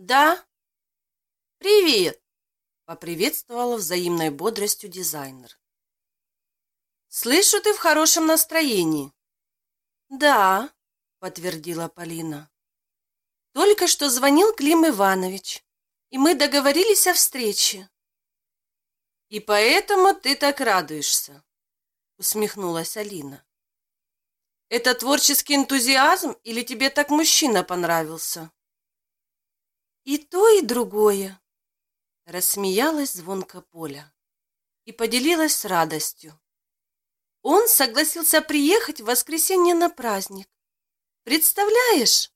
Да? Привет! Поприветствовала взаимной бодростью дизайнер. Слышу, ты в хорошем настроении. Да, подтвердила Полина. Только что звонил Клим Иванович, и мы договорились о встрече. И поэтому ты так радуешься, усмехнулась Алина. Это творческий энтузиазм или тебе так мужчина понравился? И то, и другое. Рассмеялась звонко Поля и поделилась радостью. Он согласился приехать в воскресенье на праздник. Представляешь?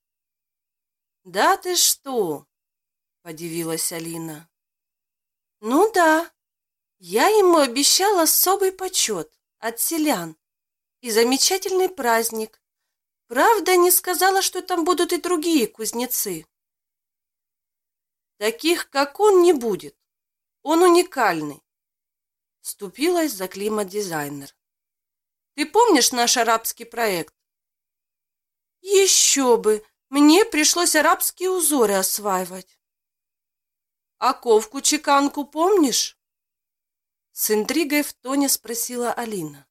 Да ты что? Подивилась Алина. Ну да, я ему обещала особый почет от селян и замечательный праздник. Правда, не сказала, что там будут и другие кузнецы. Таких, как он, не будет. Он уникальный. Вступилась за климат-дизайнер. Ты помнишь наш арабский проект? Еще бы! Мне пришлось арабские узоры осваивать. А ковку-чеканку помнишь? С интригой в тоне спросила Алина.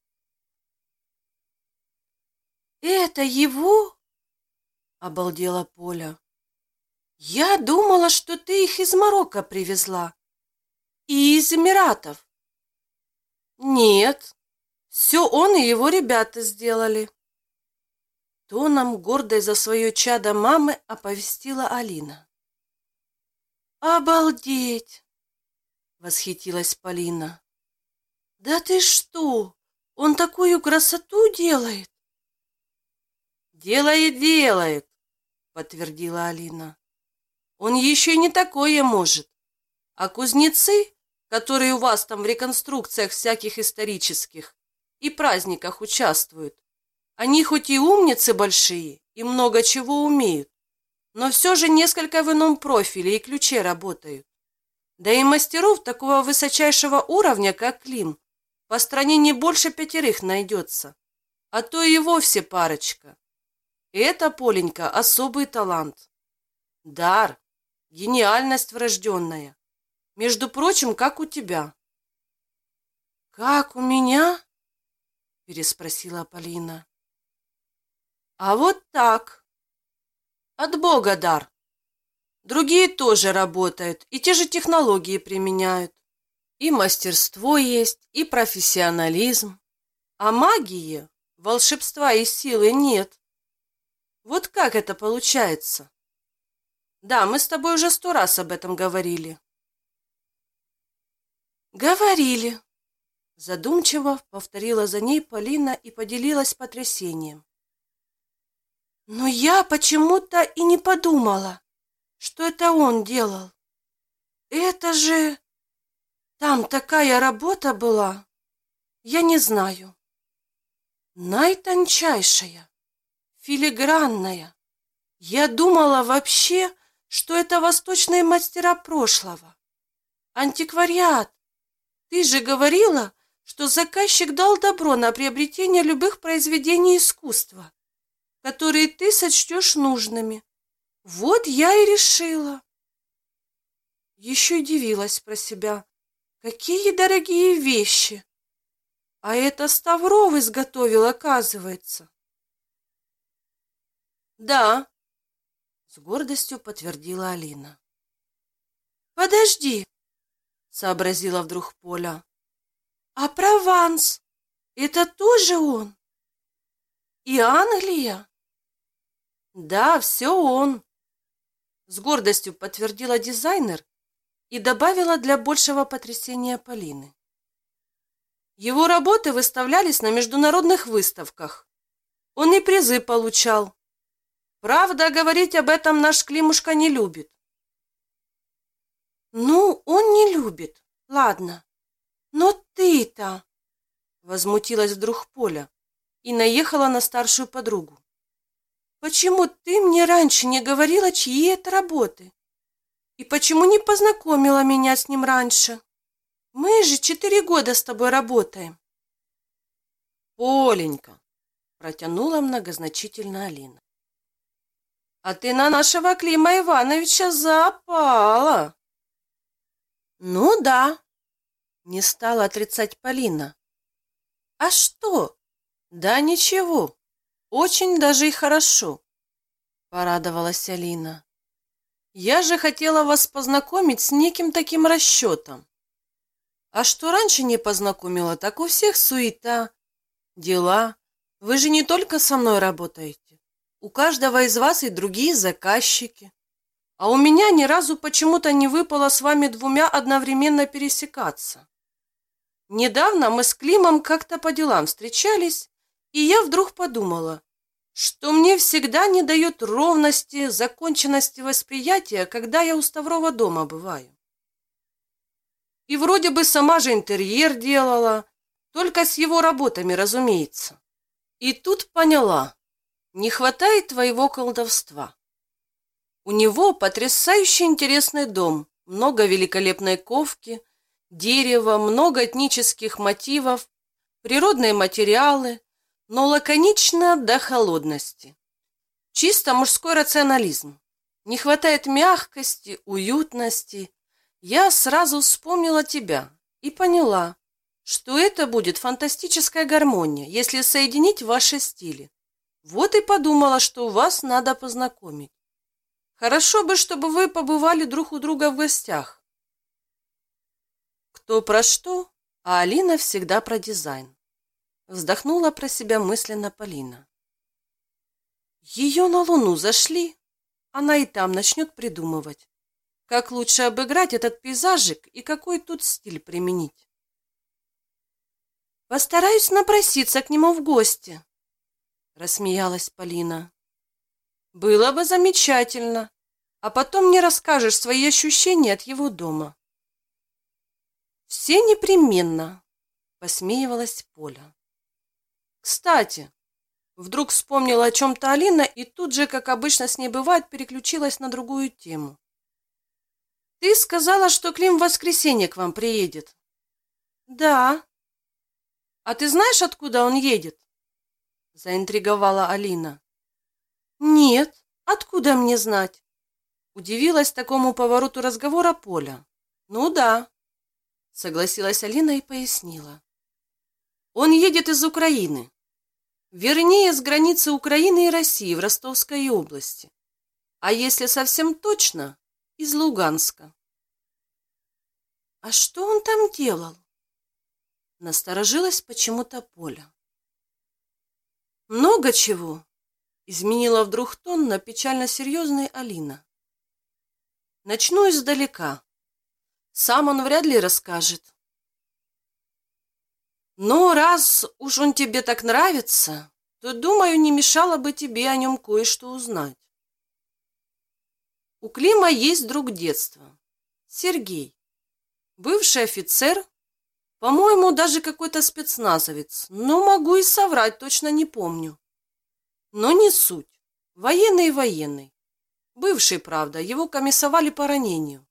«Это его?» — обалдела Поля. «Я думала, что ты их из Марокко привезла. И из Эмиратов». «Нет, все он и его ребята сделали». Тоном, гордой за свое чадо мамы, оповестила Алина. «Обалдеть!» — восхитилась Полина. «Да ты что? Он такую красоту делает!» «Делает, делает!» — подтвердила Алина. Он еще не такое может. А кузнецы, которые у вас там в реконструкциях всяких исторических и праздниках участвуют, они хоть и умницы большие и много чего умеют, но все же несколько в ином профиле и ключе работают. Да и мастеров такого высочайшего уровня, как Клим, по стране не больше пятерых найдется, а то и вовсе парочка. И это, Поленька, особый талант. Дар, Гениальность врожденная. Между прочим, как у тебя. Как у меня? Переспросила Полина. А вот так. От Бога дар. Другие тоже работают и те же технологии применяют. И мастерство есть, и профессионализм. А магии, волшебства и силы нет. Вот как это получается? Да, мы с тобой уже сто раз об этом говорили. Говорили. Задумчиво повторила за ней Полина и поделилась потрясением. Но я почему-то и не подумала, что это он делал. Это же... Там такая работа была. Я не знаю. Наитончайшая, филигранная. Я думала вообще, что это восточные мастера прошлого. Антиквариат. Ты же говорила, что заказчик дал добро на приобретение любых произведений искусства, которые ты сочтешь нужными. Вот я и решила. Еще удивилась про себя. Какие дорогие вещи! А это Ставров изготовил, оказывается. Да, с гордостью подтвердила Алина. Подожди, сообразила вдруг Поля. А Прованс это тоже он? И Англия? Да, все он. С гордостью подтвердила дизайнер и добавила для большего потрясения Полины. Его работы выставлялись на международных выставках. Он и призы получал. Правда, говорить об этом наш Климушка не любит. Ну, он не любит, ладно. Но ты-то... Возмутилась вдруг Поля и наехала на старшую подругу. Почему ты мне раньше не говорила, чьи это работы? И почему не познакомила меня с ним раньше? Мы же четыре года с тобой работаем. Поленька, протянула многозначительно Алина. А ты на нашего Клима Ивановича запала. Ну да, не стала отрицать Полина. А что? Да ничего, очень даже и хорошо, порадовалась Алина. Я же хотела вас познакомить с неким таким расчетом. А что раньше не познакомила, так у всех суета, дела. Вы же не только со мной работаете. У каждого из вас и другие заказчики. А у меня ни разу почему-то не выпало с вами двумя одновременно пересекаться. Недавно мы с Климом как-то по делам встречались, и я вдруг подумала, что мне всегда не дает ровности, законченности восприятия, когда я у Ставрова дома бываю. И вроде бы сама же интерьер делала, только с его работами, разумеется. И тут поняла, не хватает твоего колдовства. У него потрясающе интересный дом, много великолепной ковки, дерева, много этнических мотивов, природные материалы, но лаконично до холодности. Чисто мужской рационализм. Не хватает мягкости, уютности, я сразу вспомнила тебя и поняла, что это будет фантастическая гармония, если соединить ваши стили. Вот и подумала, что вас надо познакомить. Хорошо бы, чтобы вы побывали друг у друга в гостях. Кто про что, а Алина всегда про дизайн. Вздохнула про себя мысленно Полина. Ее на Луну зашли, она и там начнет придумывать. Как лучше обыграть этот пейзажик и какой тут стиль применить? Постараюсь напроситься к нему в гости, рассмеялась Полина. Было бы замечательно, а потом мне расскажешь свои ощущения от его дома. Все непременно, посмеивалась Поля. Кстати, вдруг вспомнила о чем-то Алина и тут же, как обычно с ней бывает, переключилась на другую тему. Ты сказала, что Клим в воскресенье к вам приедет. Да. А ты знаешь, откуда он едет? Заинтриговала Алина. Нет, откуда мне знать? Удивилась такому повороту разговора Поля. Ну да, согласилась Алина и пояснила. Он едет из Украины. Вернее, с границы Украины и России в Ростовской области. А если совсем точно, из Луганска. А что он там делал? Насторожилась почему-то Поля. Много чего, изменила вдруг тон на печально серьезной Алина. Начну издалека. Сам он вряд ли расскажет. Но раз уж он тебе так нравится, то, думаю, не мешало бы тебе о нем кое-что узнать. У Клима есть друг детства. Сергей. Бывший офицер. По-моему, даже какой-то спецназовец. Но могу и соврать, точно не помню. Но не суть. Военный и военный. Бывший, правда, его комиссовали по ранению.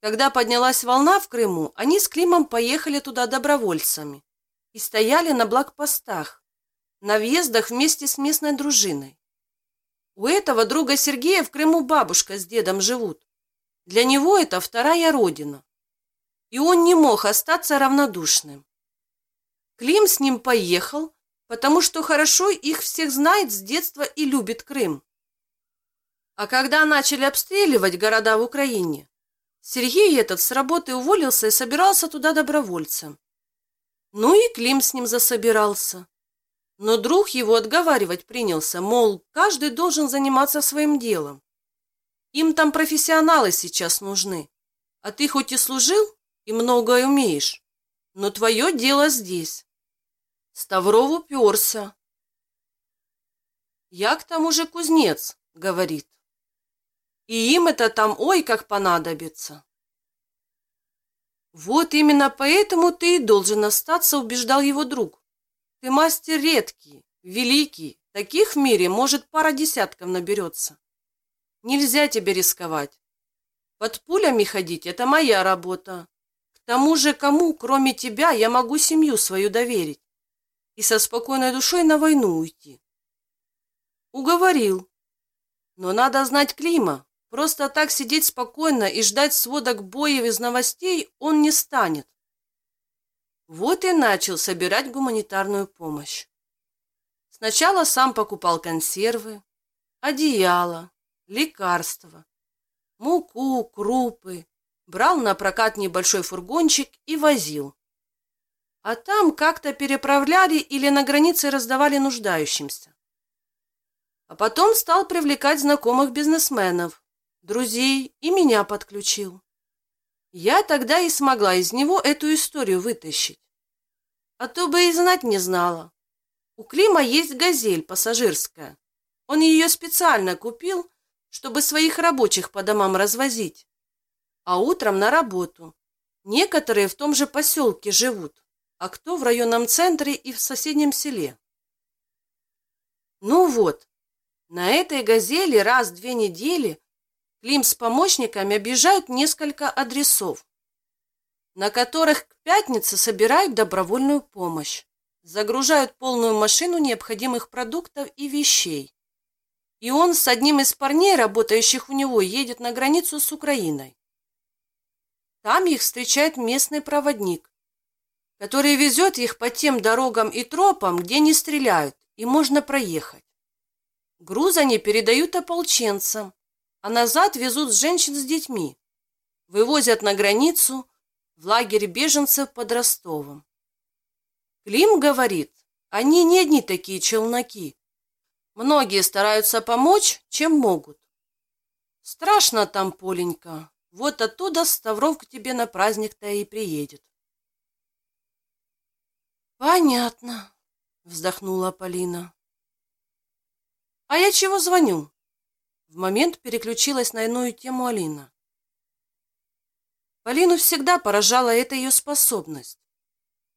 Когда поднялась волна в Крыму, они с Климом поехали туда добровольцами и стояли на блокпостах, на въездах вместе с местной дружиной. У этого друга Сергея в Крыму бабушка с дедом живут. Для него это вторая родина. И он не мог остаться равнодушным. Клим с ним поехал, потому что хорошо их всех знает с детства и любит Крым. А когда начали обстреливать города в Украине, Сергей этот с работы уволился и собирался туда добровольцем. Ну и Клим с ним засобирался. Но друг его отговаривать принялся, мол, каждый должен заниматься своим делом. Им там профессионалы сейчас нужны. А ты хоть и служил и многое умеешь, но твое дело здесь. Ставров уперся. Я к тому же кузнец, говорит. И им это там ой как понадобится. Вот именно поэтому ты и должен остаться, убеждал его друг. Ты мастер редкий, великий. Таких в мире, может, пара десятков наберется. Нельзя тебе рисковать. Под пулями ходить – это моя работа. Тому же, кому, кроме тебя, я могу семью свою доверить и со спокойной душой на войну уйти? Уговорил. Но надо знать Клима. Просто так сидеть спокойно и ждать сводок боев из новостей он не станет. Вот и начал собирать гуманитарную помощь. Сначала сам покупал консервы, одеяло, лекарства, муку, крупы, брал на прокат небольшой фургончик и возил. А там как-то переправляли или на границе раздавали нуждающимся. А потом стал привлекать знакомых бизнесменов, друзей и меня подключил. Я тогда и смогла из него эту историю вытащить. А то бы и знать не знала. У Клима есть «Газель» пассажирская. Он ее специально купил, чтобы своих рабочих по домам развозить. А утром на работу. Некоторые в том же поселке живут, а кто в районном центре и в соседнем селе. Ну вот, на этой «Газели» раз в две недели Клим с помощниками объезжают несколько адресов, на которых к пятнице собирают добровольную помощь, загружают полную машину необходимых продуктов и вещей. И он с одним из парней, работающих у него, едет на границу с Украиной. Там их встречает местный проводник, который везет их по тем дорогам и тропам, где не стреляют, и можно проехать. Груз они передают ополченцам, а назад везут женщин с детьми. Вывозят на границу, в лагерь беженцев под Ростовом. Клим говорит, они не одни такие челноки, Многие стараются помочь, чем могут. Страшно там, Поленька. Вот оттуда Ставров к тебе на праздник-то и приедет. Понятно, вздохнула Полина. А я чего звоню? В момент переключилась на иную тему Алина. Полину всегда поражала эта ее способность.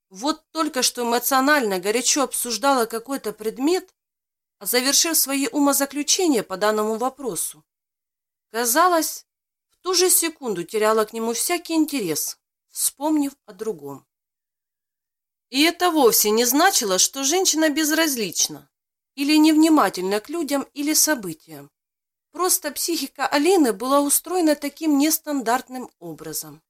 Вот только что эмоционально горячо обсуждала какой-то предмет, завершив свои умозаключения по данному вопросу. Казалось, ту же секунду теряла к нему всякий интерес, вспомнив о другом. И это вовсе не значило, что женщина безразлична или невнимательна к людям или событиям. Просто психика Алины была устроена таким нестандартным образом.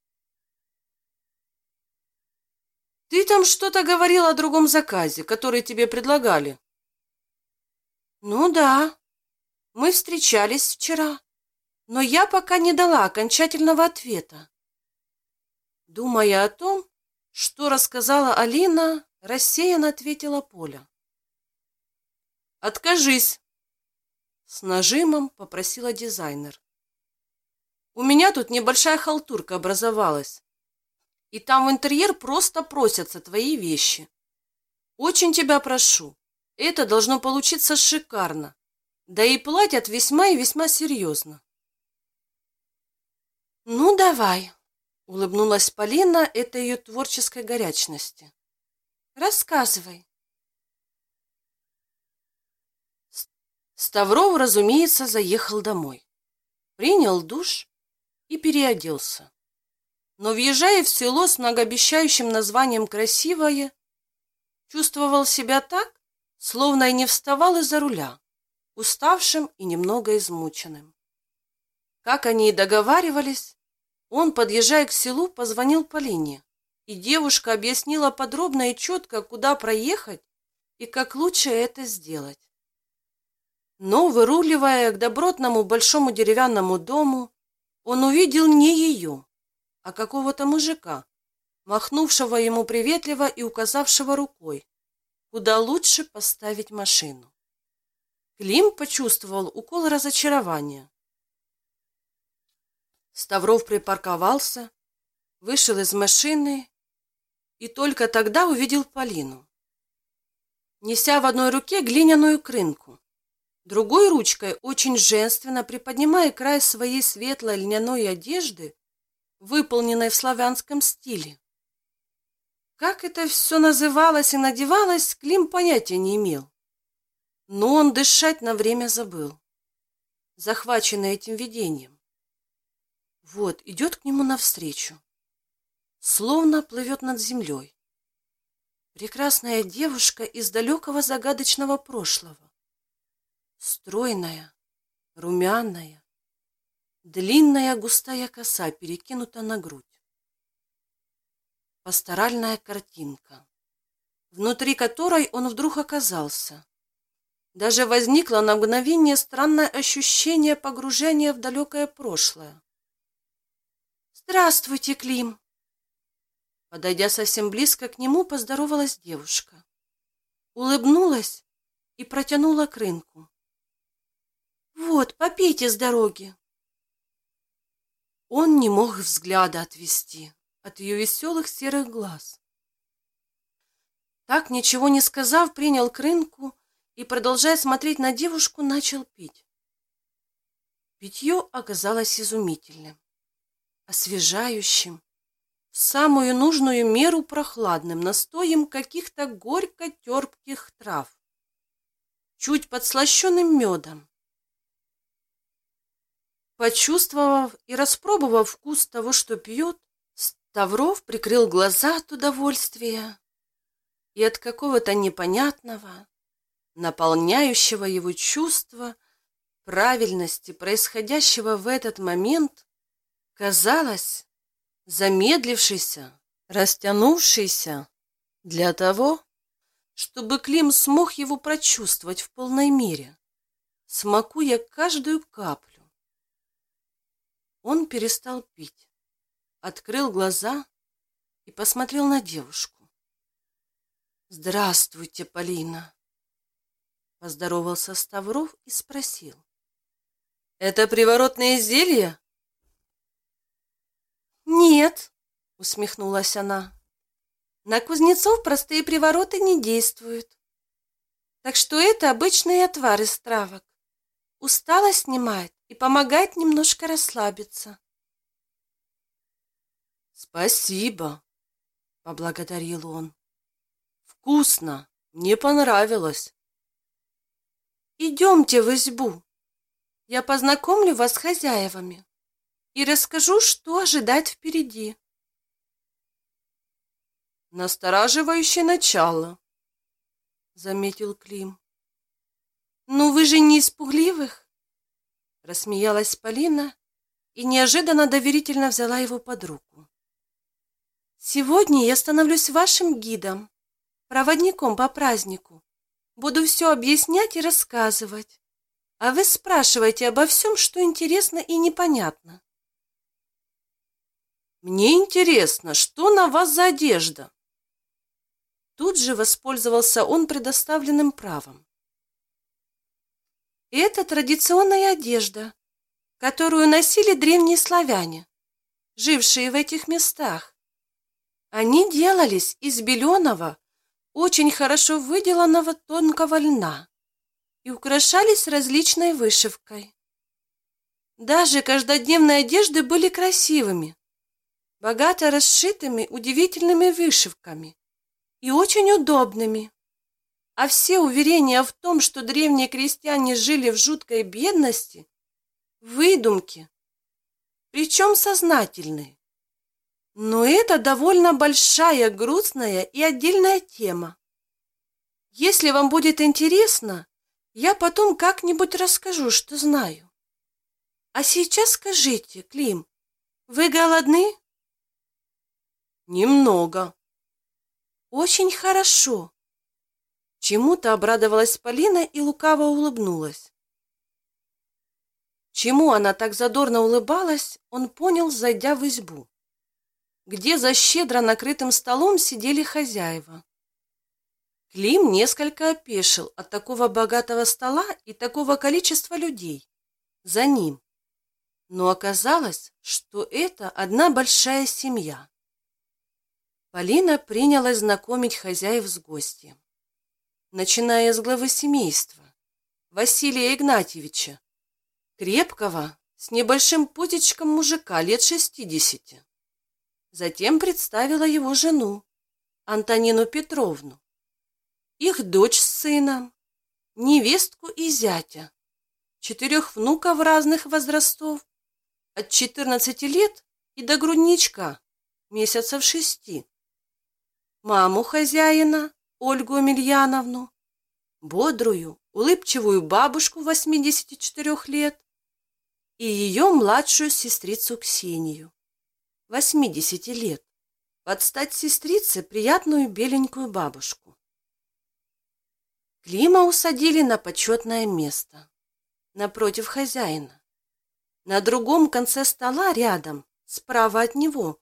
«Ты там что-то говорил о другом заказе, который тебе предлагали», ну да, мы встречались вчера, но я пока не дала окончательного ответа. Думая о том, что рассказала Алина, рассеянно ответила Поля. «Откажись!» С нажимом попросила дизайнер. «У меня тут небольшая халтурка образовалась, и там в интерьер просто просятся твои вещи. Очень тебя прошу, это должно получиться шикарно. Да и платят весьма и весьма серьезно. «Ну, давай», — улыбнулась Полина этой ее творческой горячности. «Рассказывай». Ставров, разумеется, заехал домой. Принял душ и переоделся. Но, въезжая в село с многообещающим названием «Красивое», чувствовал себя так, словно и не вставал из-за руля, уставшим и немного измученным. Как они и договаривались, он, подъезжая к селу, позвонил Полине, и девушка объяснила подробно и четко, куда проехать и как лучше это сделать. Но, выруливая к добротному большому деревянному дому, он увидел не ее, а какого-то мужика, махнувшего ему приветливо и указавшего рукой, куда лучше поставить машину. Клим почувствовал укол разочарования. Ставров припарковался, вышел из машины и только тогда увидел Полину. Неся в одной руке глиняную крынку, другой ручкой, очень женственно приподнимая край своей светлой льняной одежды, выполненной в славянском стиле. Как это все называлось и надевалось, Клим понятия не имел. Но он дышать на время забыл, захваченный этим видением. Вот, идет к нему навстречу, словно плывет над землей. Прекрасная девушка из далекого загадочного прошлого. Стройная, румяная, длинная густая коса перекинута на грудь. Пасторальная картинка, внутри которой он вдруг оказался. Даже возникло на мгновение странное ощущение погружения в далекое прошлое. «Здравствуйте, Клим!» Подойдя совсем близко к нему, поздоровалась девушка. Улыбнулась и протянула к рынку. «Вот, попейте с дороги!» Он не мог взгляда отвести от ее веселых серых глаз. Так, ничего не сказав, принял к рынку и, продолжая смотреть на девушку, начал пить. Питье оказалось изумительным, освежающим, в самую нужную меру прохладным настоем каких-то горько-терпких трав, чуть подслащенным медом. Почувствовав и распробовав вкус того, что пьет, Ставров прикрыл глаза от удовольствия и от какого-то непонятного, наполняющего его чувства правильности происходящего в этот момент, казалось, замедлившийся, растянувшийся для того, чтобы Клим смог его прочувствовать в полной мере, смакуя каждую каплю. Он перестал пить, открыл глаза и посмотрел на девушку. «Здравствуйте, Полина!» Поздоровался Ставров и спросил. «Это приворотное зелье?» «Нет», — усмехнулась она. «На кузнецов простые привороты не действуют. Так что это обычный отвар из травок. Усталость снимает и помогает немножко расслабиться». «Спасибо», — поблагодарил он. «Вкусно, мне понравилось». Идемте в избу. Я познакомлю вас с хозяевами и расскажу, что ожидать впереди. Настораживающее начало, заметил Клим. Ну вы же не испугливых? Рассмеялась Полина и неожиданно доверительно взяла его под руку. Сегодня я становлюсь вашим гидом, проводником по празднику. Буду все объяснять и рассказывать. А вы спрашивайте обо всем, что интересно и непонятно. Мне интересно, что на вас за одежда? Тут же воспользовался он предоставленным правом. Это традиционная одежда, которую носили древние славяне, жившие в этих местах. Они делались из беленого, очень хорошо выделанного тонкого льна и украшались различной вышивкой. Даже каждодневные одежды были красивыми, богато расшитыми удивительными вышивками и очень удобными. А все уверения в том, что древние крестьяне жили в жуткой бедности, выдумки, причем сознательные. Но это довольно большая, грустная и отдельная тема. Если вам будет интересно, я потом как-нибудь расскажу, что знаю. А сейчас скажите, Клим, вы голодны? Немного. Очень хорошо. Чему-то обрадовалась Полина и лукаво улыбнулась. Чему она так задорно улыбалась, он понял, зайдя в избу где за щедро накрытым столом сидели хозяева. Клим несколько опешил от такого богатого стола и такого количества людей за ним. Но оказалось, что это одна большая семья. Полина принялась знакомить хозяев с гостем, начиная с главы семейства, Василия Игнатьевича, крепкого, с небольшим путечком мужика лет шестидесяти. Затем представила его жену, Антонину Петровну, их дочь с сыном, невестку и зятя, четырех внуков разных возрастов, от 14 лет и до грудничка, месяцев шести, маму хозяина, Ольгу Емельяновну, бодрую, улыбчивую бабушку 84 лет и ее младшую сестрицу Ксению, 80 лет, под стать сестрице приятную беленькую бабушку. Клима усадили на почетное место, напротив хозяина. На другом конце стола рядом, справа от него,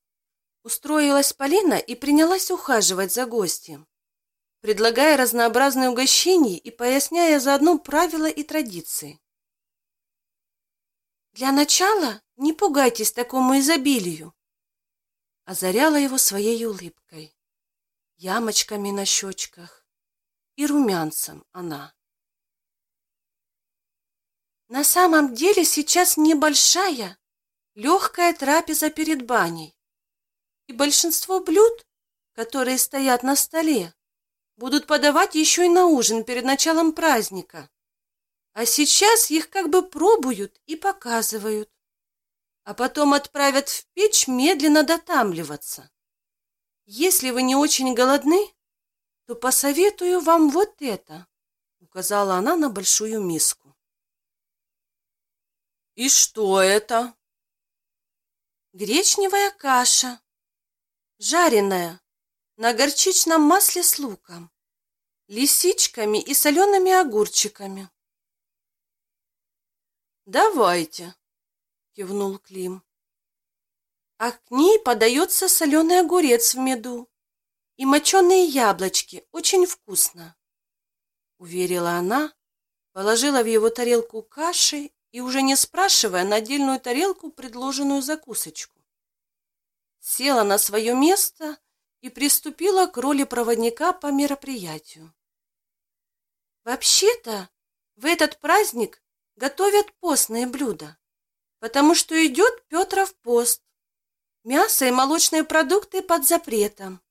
устроилась Полина и принялась ухаживать за гостем, предлагая разнообразные угощения и поясняя заодно правила и традиции. «Для начала не пугайтесь такому изобилию», озаряла его своей улыбкой, ямочками на щечках и румянцем она. На самом деле сейчас небольшая, легкая трапеза перед баней. И большинство блюд, которые стоят на столе, будут подавать еще и на ужин перед началом праздника. А сейчас их как бы пробуют и показывают, а потом отправят в печь медленно дотамливаться. Если вы не очень голодны, то посоветую вам вот это, указала она на большую миску. И что это? Гречневая каша, жареная на горчичном масле с луком, лисичками и солеными огурчиками. «Давайте», — кивнул Клим. А к ней подается соленый огурец в меду и моченые яблочки. Очень вкусно, — уверила она, положила в его тарелку каши и, уже не спрашивая, на отдельную тарелку предложенную закусочку. Села на свое место и приступила к роли проводника по мероприятию. Вообще-то в этот праздник готовят постные блюда, потому что идет Петров пост. Мясо и молочные продукты под запретом.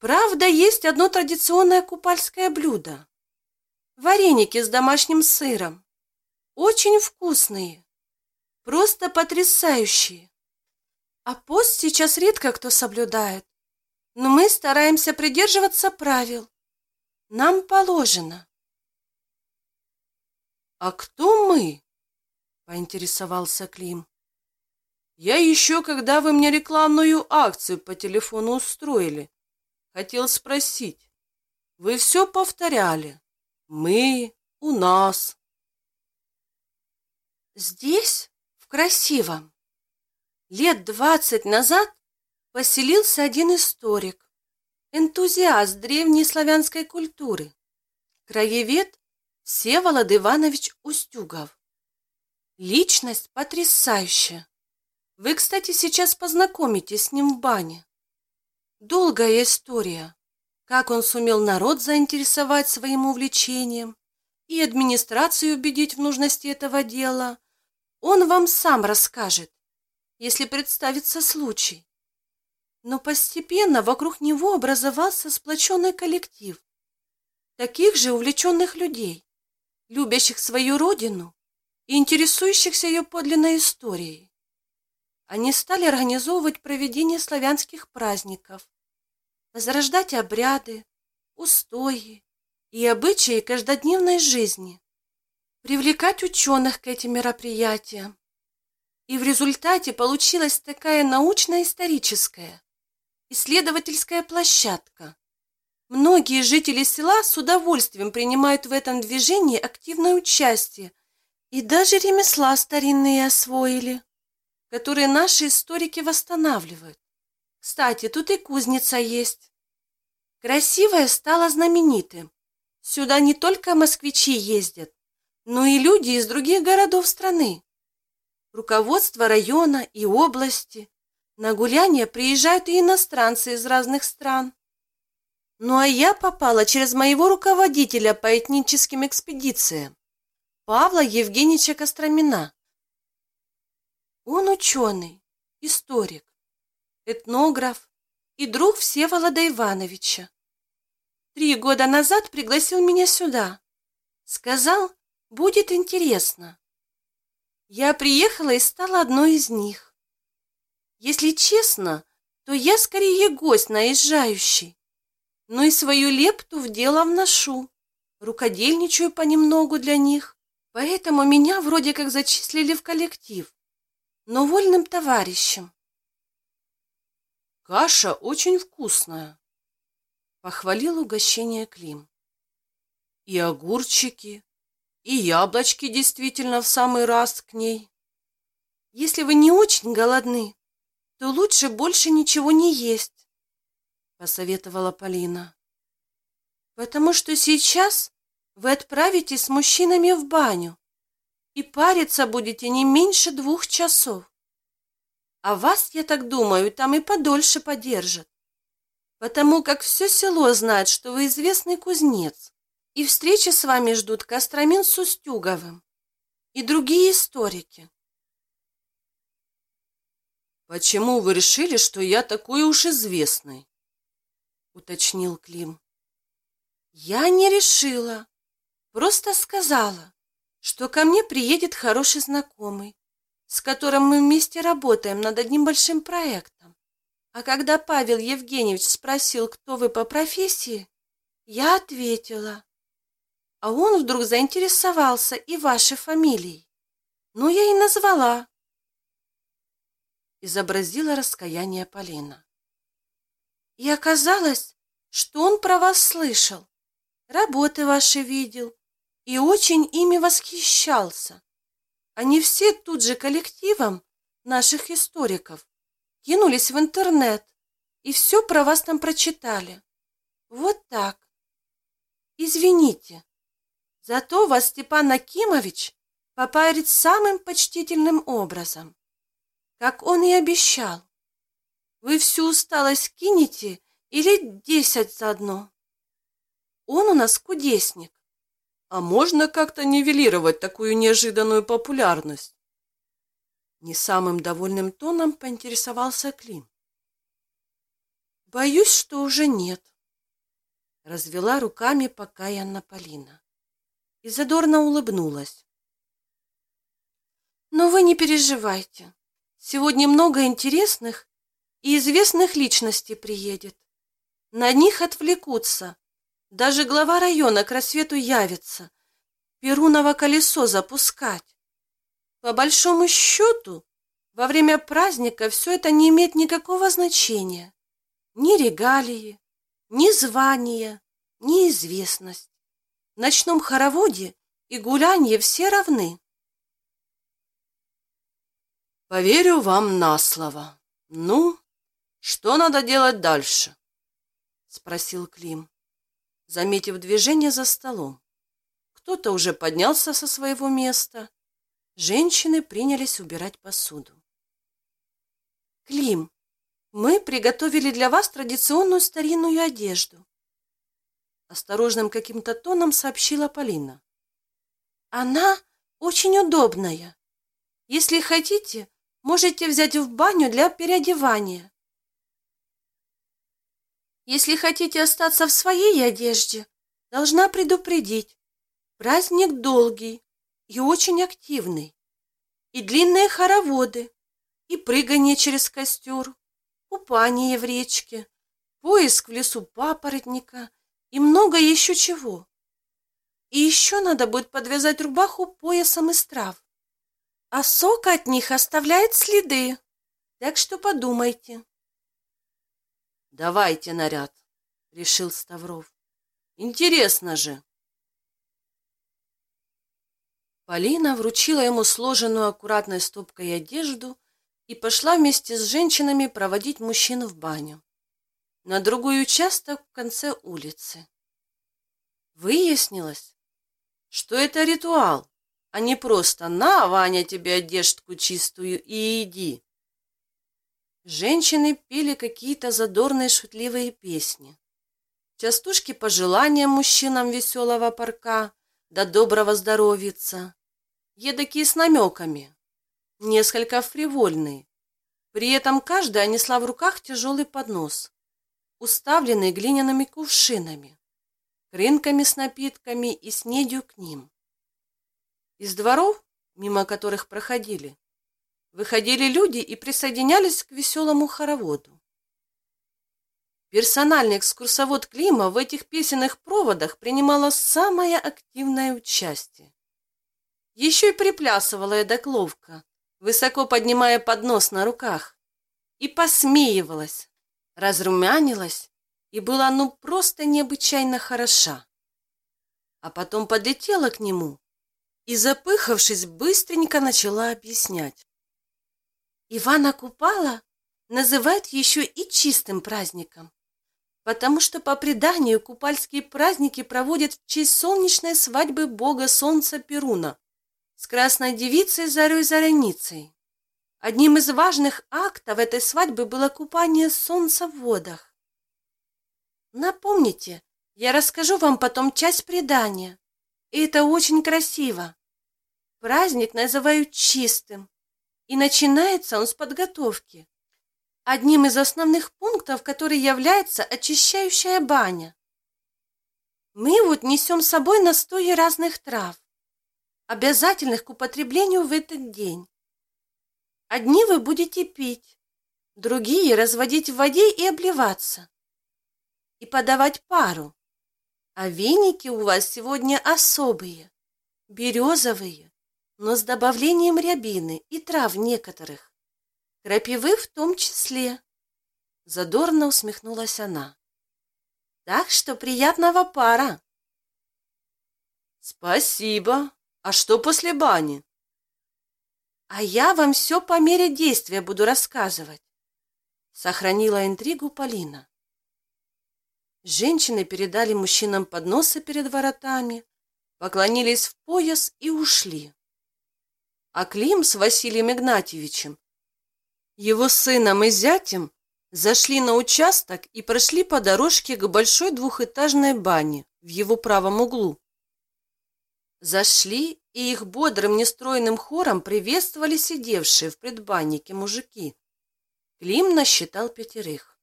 Правда, есть одно традиционное купальское блюдо. Вареники с домашним сыром. Очень вкусные. Просто потрясающие. А пост сейчас редко кто соблюдает. Но мы стараемся придерживаться правил. Нам положено. «А кто мы?» — поинтересовался Клим. «Я еще, когда вы мне рекламную акцию по телефону устроили, хотел спросить. Вы все повторяли. Мы, у нас». «Здесь, в красивом, лет двадцать назад поселился один историк, энтузиаст древней славянской культуры, краевед Всеволод Иванович Устюгов. Личность потрясающая. Вы, кстати, сейчас познакомитесь с ним в бане. Долгая история, как он сумел народ заинтересовать своим увлечением и администрацию убедить в нужности этого дела, он вам сам расскажет, если представится случай. Но постепенно вокруг него образовался сплоченный коллектив таких же увлеченных людей, любящих свою родину и интересующихся ее подлинной историей. Они стали организовывать проведение славянских праздников, возрождать обряды, устои и обычаи каждодневной жизни, привлекать ученых к этим мероприятиям. И в результате получилась такая научно-историческая, исследовательская площадка, Многие жители села с удовольствием принимают в этом движении активное участие и даже ремесла старинные освоили, которые наши историки восстанавливают. Кстати, тут и кузница есть. Красивая стала знаменитым. Сюда не только москвичи ездят, но и люди из других городов страны. Руководство района и области. На гуляния приезжают и иностранцы из разных стран. Ну а я попала через моего руководителя по этническим экспедициям, Павла Евгеньевича Костромина. Он ученый, историк, этнограф и друг Всеволода Ивановича. Три года назад пригласил меня сюда. Сказал, будет интересно. Я приехала и стала одной из них. Если честно, то я скорее гость наезжающий но и свою лепту в дело вношу, рукодельничаю понемногу для них, Поэтому меня вроде как зачислили в коллектив, но вольным товарищем. Каша очень вкусная, похвалил угощение Клим. И огурчики, и яблочки действительно в самый раз к ней. Если вы не очень голодны, то лучше больше ничего не есть, посоветовала Полина. Потому что сейчас вы отправитесь с мужчинами в баню и париться будете не меньше двух часов. А вас, я так думаю, там и подольше подержат, потому как все село знает, что вы известный кузнец, и встречи с вами ждут Костромин с Устюговым и другие историки. «Почему вы решили, что я такой уж известный?» — уточнил Клим. «Я не решила. Просто сказала, что ко мне приедет хороший знакомый, с которым мы вместе работаем над одним большим проектом. А когда Павел Евгеньевич спросил, кто вы по профессии, я ответила. А он вдруг заинтересовался и вашей фамилией. Ну, я и назвала. Изобразила раскаяние Полина. И оказалось, что он про вас слышал, работы ваши видел, и очень ими восхищался. Они все тут же коллективом наших историков кинулись в интернет и все про вас там прочитали. Вот так. Извините, зато вас Степан Акимович попарит самым почтительным образом, как он и обещал. Вы всю усталость кинете или десять заодно. Он у нас кудесник. А можно как-то нивелировать такую неожиданную популярность? Не самым довольным тоном поинтересовался Клим. Боюсь, что уже нет. Развела руками покаянно Полина и задорно улыбнулась. Но вы не переживайте. Сегодня много интересных и известных личностей приедет. На них отвлекутся, даже глава района к рассвету явится, Перуново колесо запускать. По большому счету, во время праздника все это не имеет никакого значения. Ни регалии, ни звания, ни известность. В ночном хороводе и гулянье все равны. Поверю вам на слово. Ну, что надо делать дальше? Спросил Клим заметив движение за столом. Кто-то уже поднялся со своего места. Женщины принялись убирать посуду. «Клим, мы приготовили для вас традиционную старинную одежду», осторожным каким-то тоном сообщила Полина. «Она очень удобная. Если хотите, можете взять в баню для переодевания. Если хотите остаться в своей одежде, должна предупредить. Праздник долгий и очень активный. И длинные хороводы, и прыгание через костер, купание в речке, поиск в лесу папоротника и много еще чего. И еще надо будет подвязать рубаху поясом из трав. А сок от них оставляет следы, так что подумайте. Давайте наряд, решил Ставров. Интересно же. Полина вручила ему сложенную аккуратной стопкой одежду и пошла вместе с женщинами проводить мужчин в баню. На другой участок в конце улицы. Выяснилось, что это ритуал, а не просто «на, Ваня, тебе одеждку чистую и иди». Женщины пели какие-то задорные шутливые песни. Частушки пожелания мужчинам веселого парка, да доброго здоровица. Едакие с намеками, несколько фривольные. При этом каждая несла в руках тяжелый поднос, уставленный глиняными кувшинами, крынками с напитками и снедью к ним. Из дворов, мимо которых проходили, выходили люди и присоединялись к веселому хороводу. Персональный экскурсовод Клима в этих песенных проводах принимала самое активное участие. еще и приплясывала эдак высоко поднимая поднос на руках, и посмеивалась, разрумянилась и была ну просто необычайно хороша. А потом подлетела к нему и, запыхавшись, быстренько начала объяснять. Ивана Купала называют еще и чистым праздником, потому что по преданию купальские праздники проводят в честь солнечной свадьбы бога солнца Перуна с красной девицей Зарей Зараницей. Одним из важных актов этой свадьбы было купание солнца в водах. Напомните, я расскажу вам потом часть предания. И это очень красиво. Праздник называют чистым, и начинается он с подготовки. Одним из основных пунктов, который является очищающая баня. Мы вот несем с собой настои разных трав, обязательных к употреблению в этот день. Одни вы будете пить, другие разводить в воде и обливаться, и подавать пару. А веники у вас сегодня особые, березовые, но с добавлением рябины и трав некоторых, крапивы в том числе. Задорно усмехнулась она. Так что приятного пара. Спасибо. А что после бани? А я вам все по мере действия буду рассказывать. Сохранила интригу Полина. Женщины передали мужчинам подносы перед воротами, поклонились в пояс и ушли. А Клим с Василием Игнатьевичем, его сыном и зятем, зашли на участок и прошли по дорожке к большой двухэтажной бане в его правом углу. Зашли, и их бодрым нестройным хором приветствовали сидевшие в предбаннике мужики. Клим насчитал пятерых.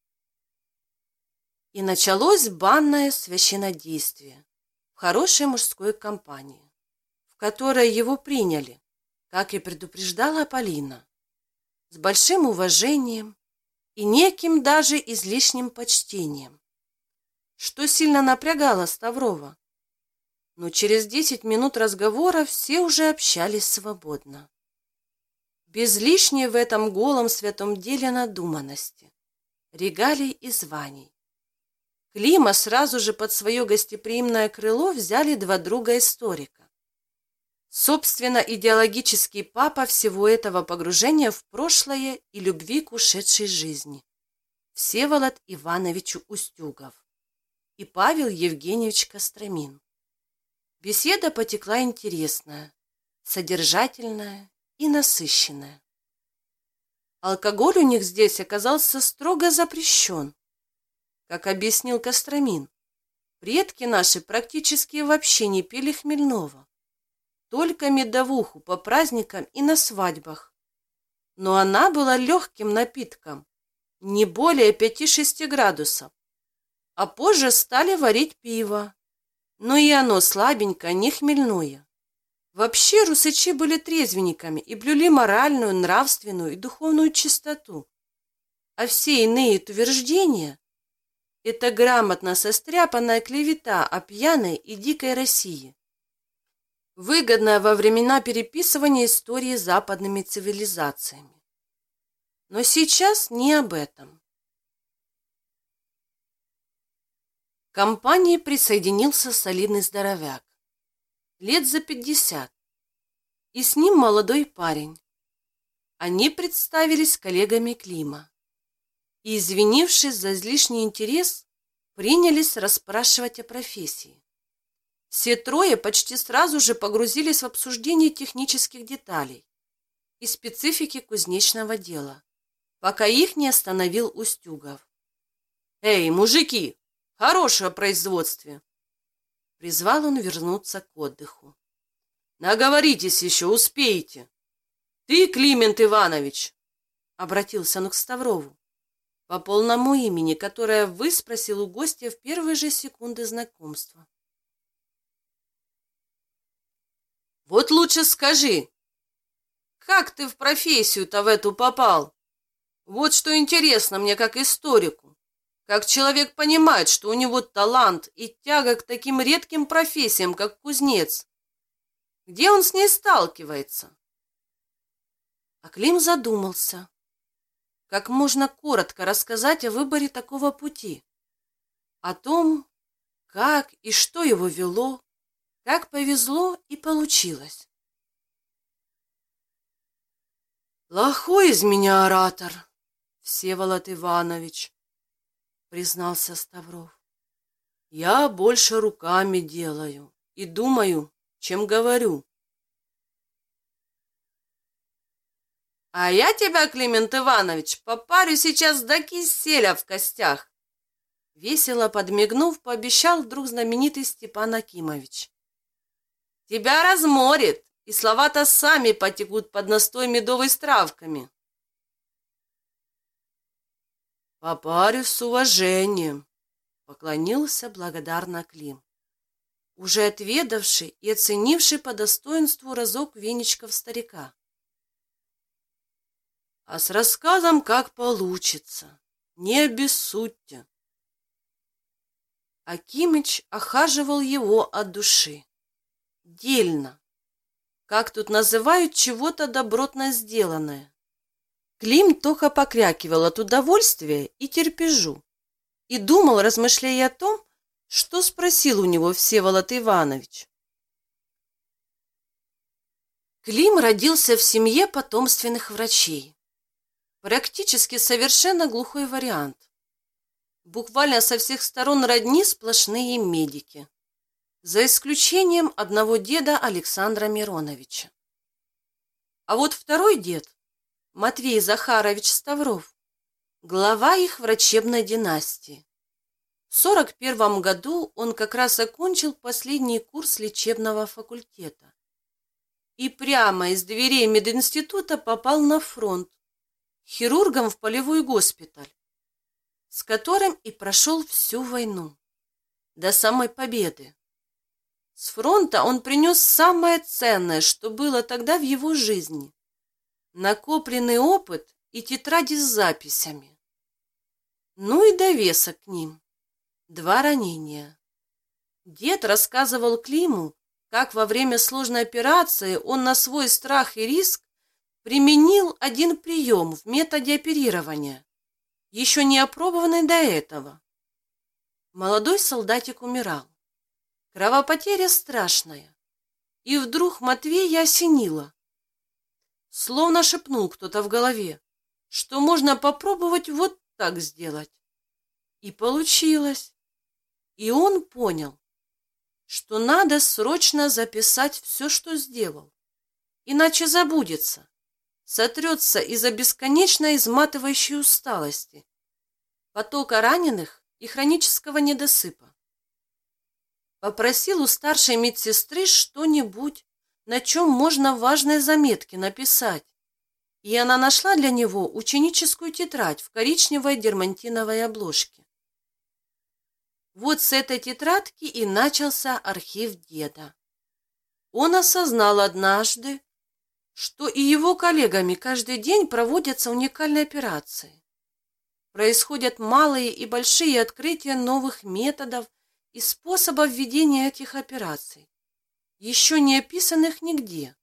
И началось банное священодействие в хорошей мужской компании, в которой его приняли, как и предупреждала Полина, с большим уважением и неким даже излишним почтением, что сильно напрягало Ставрова. Но через десять минут разговора все уже общались свободно. Без лишней в этом голом святом деле надуманности, регалий и званий Клима сразу же под свое гостеприимное крыло взяли два друга-историка. Собственно, идеологический папа всего этого погружения в прошлое и любви к ушедшей жизни. Всеволод Иванович Устюгов и Павел Евгеньевич Костромин. Беседа потекла интересная, содержательная и насыщенная. Алкоголь у них здесь оказался строго запрещен, как объяснил Костромин, предки наши практически вообще не пили хмельного. Только медовуху по праздникам и на свадьбах. Но она была легким напитком, не более 5-6 градусов. А позже стали варить пиво. Но и оно слабенькое, не хмельное. Вообще русычи были трезвенниками и блюли моральную, нравственную и духовную чистоту. А все иные утверждения это грамотно состряпанная клевета о пьяной и дикой России. Выгодная во времена переписывания истории западными цивилизациями. Но сейчас не об этом. Компании присоединился солидный здоровяк. Лет за пятьдесят. И с ним молодой парень. Они представились коллегами Клима и, извинившись за излишний интерес, принялись расспрашивать о профессии. Все трое почти сразу же погрузились в обсуждение технических деталей и специфики кузнечного дела, пока их не остановил Устюгов. «Эй, мужики, хорошее производстве!» Призвал он вернуться к отдыху. «Наговоритесь еще, успеете!» «Ты, Климент Иванович!» Обратился он к Ставрову по полному имени, которое выспросил у гостя в первые же секунды знакомства. «Вот лучше скажи, как ты в профессию-то в эту попал? Вот что интересно мне как историку. Как человек понимает, что у него талант и тяга к таким редким профессиям, как кузнец. Где он с ней сталкивается? А Клим задумался, как можно коротко рассказать о выборе такого пути, о том, как и что его вело, как повезло и получилось. «Плохой из меня оратор, Всеволод Иванович», — признался Ставров. «Я больше руками делаю и думаю, чем говорю». «А я тебя, Климент Иванович, попарю сейчас до киселя в костях!» Весело подмигнув, пообещал вдруг знаменитый Степан Акимович. «Тебя разморит, и слова-то сами потекут под настой медовой с травками». «Попарюсь с уважением», — поклонился благодарно Клим, уже отведавший и оценивший по достоинству разок веничков старика. «А с рассказом как получится, не обессудьте». Акимыч охаживал его от души, дельно, как тут называют чего-то добротно сделанное. Клим только покрякивал от удовольствия и терпежу и думал, размышляя о том, что спросил у него Всеволод Иванович. Клим родился в семье потомственных врачей. Практически совершенно глухой вариант. Буквально со всех сторон родни сплошные медики. За исключением одного деда Александра Мироновича. А вот второй дед, Матвей Захарович Ставров, глава их врачебной династии. В 41 году он как раз окончил последний курс лечебного факультета и прямо из дверей мединститута попал на фронт хирургом в полевой госпиталь, с которым и прошел всю войну до самой победы. С фронта он принес самое ценное, что было тогда в его жизни накопленный опыт и тетради с записями. Ну и довесок к ним. Два ранения. Дед рассказывал Климу, как во время сложной операции он на свой страх и риск применил один прием в методе оперирования, еще не опробованный до этого. Молодой солдатик умирал. Кровопотеря страшная. И вдруг Матвея осенило. Словно шепнул кто-то в голове, что можно попробовать вот так сделать. И получилось. И он понял, что надо срочно записать все, что сделал. Иначе забудется, сотрется из-за бесконечно изматывающей усталости, потока раненых и хронического недосыпа. Попросил у старшей медсестры что-нибудь, на чем можно важные заметки написать. И она нашла для него ученическую тетрадь в коричневой дермантиновой обложке. Вот с этой тетрадки и начался архив деда. Он осознал однажды, что и его коллегами каждый день проводятся уникальные операции. Происходят малые и большие открытия новых методов и способов ведения этих операций еще не описанных нигде,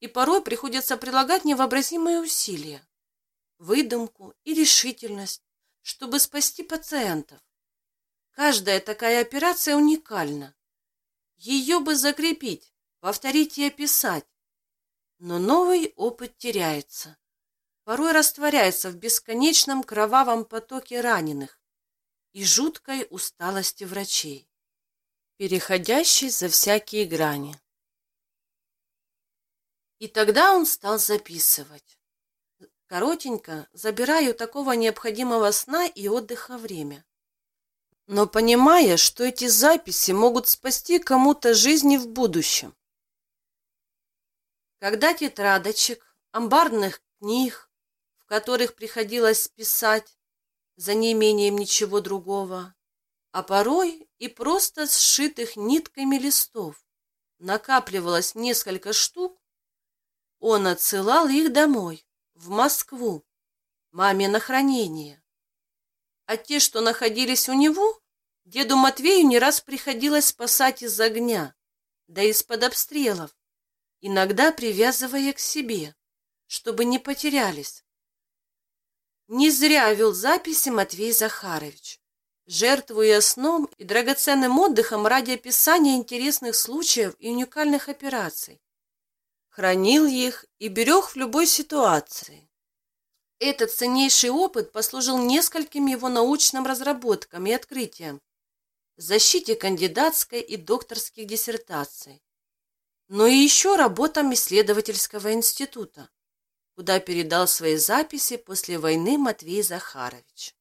и порой приходится прилагать невообразимые усилия, выдумку и решительность, чтобы спасти пациентов. Каждая такая операция уникальна. Ее бы закрепить, повторить и описать. Но новый опыт теряется, порой растворяется в бесконечном кровавом потоке раненых и жуткой усталости врачей переходящий за всякие грани. И тогда он стал записывать. Коротенько забираю такого необходимого сна и отдыха время. Но понимая, что эти записи могут спасти кому-то жизни в будущем. Когда тетрадочек, амбарных книг, в которых приходилось писать, за неимением ничего другого, а порой и просто сшитых нитками листов. Накапливалось несколько штук. Он отсылал их домой, в Москву, маме на хранение. А те, что находились у него, деду Матвею не раз приходилось спасать из огня, да из-под обстрелов, иногда привязывая к себе, чтобы не потерялись. Не зря вел записи Матвей Захарович, жертвуя сном и драгоценным отдыхом ради описания интересных случаев и уникальных операций. Хранил их и берег в любой ситуации. Этот ценнейший опыт послужил нескольким его научным разработкам и открытиям, защите кандидатской и докторских диссертаций, но и еще работам исследовательского института, куда передал свои записи после войны Матвей Захарович.